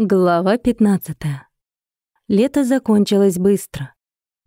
Глава 15. Лето закончилось быстро.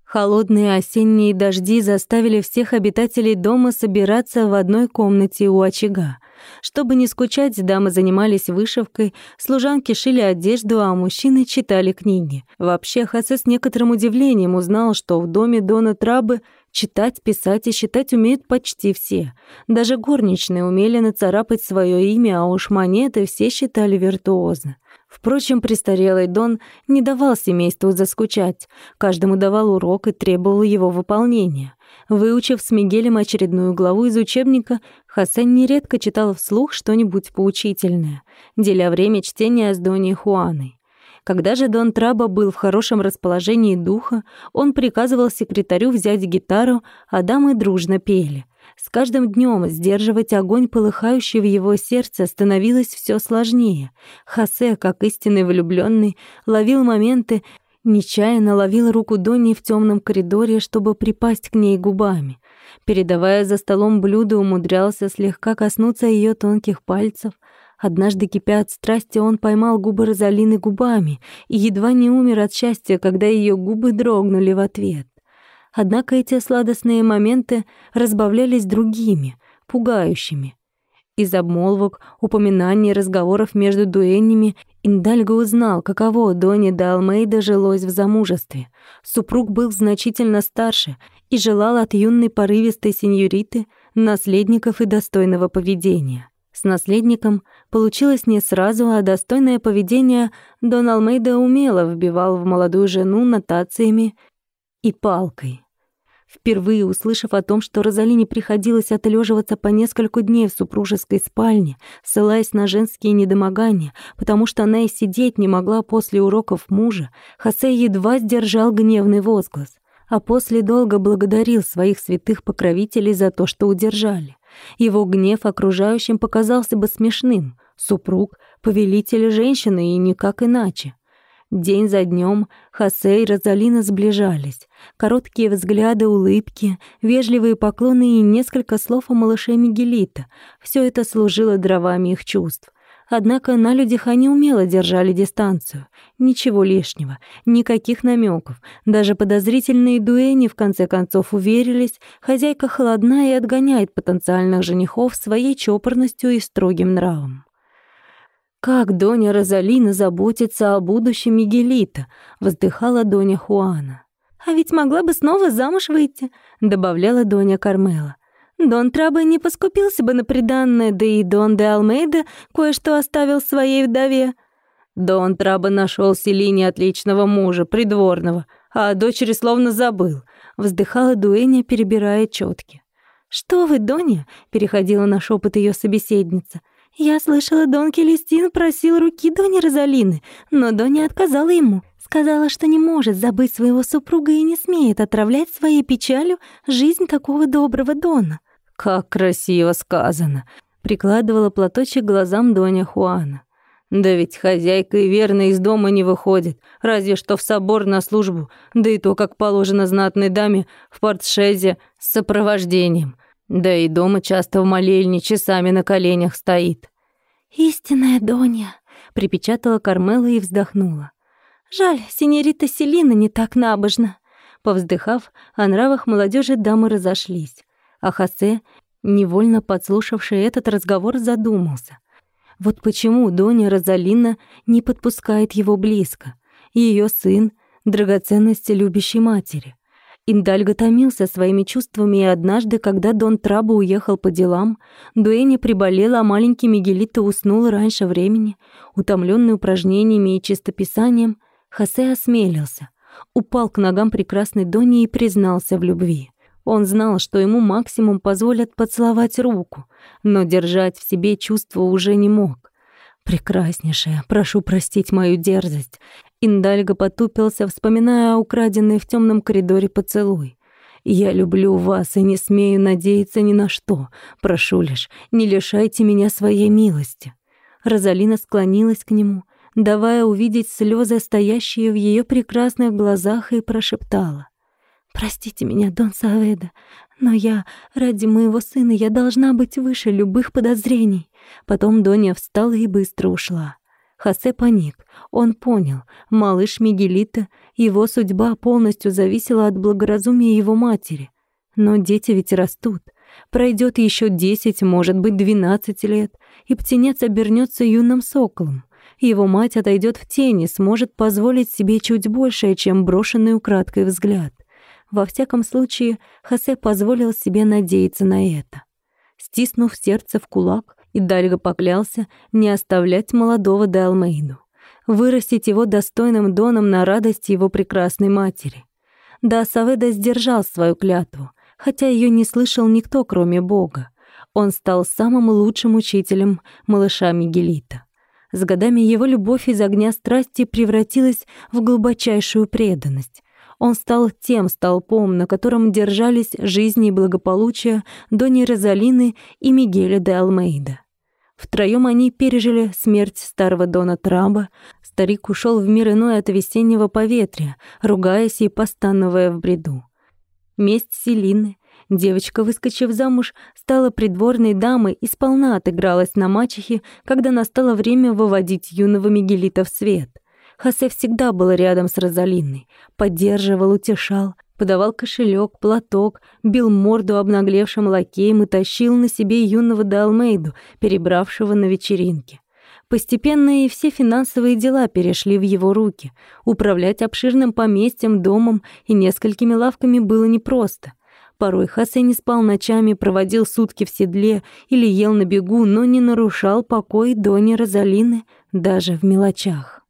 Холодные осенние дожди заставили всех обитателей дома собираться в одной комнате у очага. Чтобы не скучать, дамы занимались вышивкой, служанки шили одежду, а мужчины читали книги. Вообще, Хасе с некоторым удивлением узнал, что в доме Дона Трабы читать, писать и считать умеют почти все. Даже горничные умели нацарапать свое имя, а уж монеты все считали виртуозно. Впрочем, престарелый Дон не давал семейству заскучать, каждому давал урок и требовал его выполнения. Выучив с Мигелем очередную главу из учебника, Хасен нередко читал вслух что-нибудь поучительное, деля время чтения с Доней Хуаной. Когда же Дон Траба был в хорошем расположении духа, он приказывал секретарю взять гитару, а дамы дружно пели. С каждым днем сдерживать огонь, полыхающий в его сердце, становилось все сложнее. Хосе, как истинный влюбленный, ловил моменты, нечаянно ловил руку Донни в темном коридоре, чтобы припасть к ней губами. Передавая за столом блюдо, умудрялся слегка коснуться ее тонких пальцев. Однажды, кипя от страсти, он поймал губы Розалины губами и едва не умер от счастья, когда ее губы дрогнули в ответ. Однако эти сладостные моменты разбавлялись другими, пугающими. Из обмолвок, упоминаний, разговоров между дуэнями Индальго узнал, каково Доне де Алмейда жилось в замужестве. Супруг был значительно старше и желал от юной порывистой сеньориты наследников и достойного поведения. С наследником получилось не сразу, а достойное поведение Дон Алмейда умело вбивал в молодую жену нотациями и палкой. Впервые услышав о том, что Розалине приходилось отлеживаться по несколько дней в супружеской спальне, ссылаясь на женские недомогания, потому что она и сидеть не могла после уроков мужа, Хосе едва сдержал гневный возглас, а после долго благодарил своих святых покровителей за то, что удержали. Его гнев окружающим показался бы смешным. Супруг — повелитель женщины и никак иначе. День за днем Хосе и Розалина сближались. Короткие взгляды, улыбки, вежливые поклоны и несколько слов о малыше Мигелита. Все это служило дровами их чувств. Однако на людях они умело держали дистанцию. Ничего лишнего, никаких намеков. Даже подозрительные дуэни в конце концов уверились, хозяйка холодна и отгоняет потенциальных женихов своей чопорностью и строгим нравом. «Как Доня Розалина заботится о будущем Мигелита», — воздыхала Доня Хуана. «А ведь могла бы снова замуж выйти», — добавляла Доня Кармела. «Дон Трабе не поскупился бы на приданное, да и Дон де Алмейда кое-что оставил своей вдове». Дон Трабе нашел Селине отличного мужа, придворного, а о дочери словно забыл, вздыхала Дуэня, перебирая четки. «Что вы, Доня?» — переходила на шепот ее собеседница. «Я слышала, Дон Келестин просил руки Дони Розалины, но Доня отказала ему. Сказала, что не может забыть своего супруга и не смеет отравлять своей печалью жизнь такого доброго Дона». «Как красиво сказано!» — прикладывала платочек глазам Доня Хуана. «Да ведь хозяйка и верно из дома не выходит, разве что в собор на службу, да и то, как положено знатной даме, в портшезе с сопровождением. Да и дома часто в молельне часами на коленях стоит. «Истинная Донья», — припечатала Кармела и вздохнула. «Жаль, синьорита Селина не так набожна». Повздыхав, о нравах молодежи дамы разошлись, а Хосе, невольно подслушавший этот разговор, задумался. Вот почему Доня Розалина не подпускает его близко. Ее сын — драгоценность любящей матери. Индальго томился своими чувствами, и однажды, когда Дон Трабо уехал по делам, Дуэни приболела, а маленький Мигелито уснул раньше времени. Утомленный упражнениями и чистописанием, Хосе осмелился, упал к ногам прекрасной Дони и признался в любви. Он знал, что ему максимум позволят поцеловать руку, но держать в себе чувства уже не мог. «Прекраснейшая, прошу простить мою дерзость. Индальго потупился, вспоминая украденный в темном коридоре поцелуй. «Я люблю вас и не смею надеяться ни на что. Прошу лишь, не лишайте меня своей милости». Розалина склонилась к нему, давая увидеть слезы, стоящие в ее прекрасных глазах, и прошептала. «Простите меня, Дон Саведа, но я, ради моего сына, я должна быть выше любых подозрений». Потом Доня встала и быстро ушла. Хосе паник. Он понял, малыш Мигелита, его судьба полностью зависела от благоразумия его матери. Но дети ведь растут. Пройдет еще десять, может быть, двенадцать лет, и птенец обернется юным соколом. Его мать отойдет в тени, сможет позволить себе чуть большее, чем брошенный украдкой взгляд. Во всяком случае, Хосе позволил себе надеяться на это. Стиснув сердце в кулак, Идальго поклялся не оставлять молодого де Алмейду, вырастить его достойным доном на радость его прекрасной матери. Да Саведа сдержал свою клятву, хотя ее не слышал никто, кроме Бога. Он стал самым лучшим учителем малыша Мигелита. С годами его любовь из огня страсти превратилась в глубочайшую преданность. Он стал тем столпом, на котором держались жизни и благополучие Дони Розалины и Мигеля де Алмейда. Втроем они пережили смерть старого Дона Траба. Старик ушел в мир иной от весеннего поветрия, ругаясь и постановая в бреду. Месть Селины. Девочка, выскочив замуж, стала придворной дамой и сполна отыгралась на мачехе, когда настало время выводить юного Мигелита в свет. Хосе всегда был рядом с Розалиной, поддерживал, утешал, подавал кошелек, платок, бил морду обнаглевшим лакеем и тащил на себе юного Далмейду, перебравшего на вечеринке. Постепенно и все финансовые дела перешли в его руки. Управлять обширным поместьем, домом и несколькими лавками было непросто. Порой Хосе не спал ночами, проводил сутки в седле или ел на бегу, но не нарушал покой Дони Розалины даже в мелочах.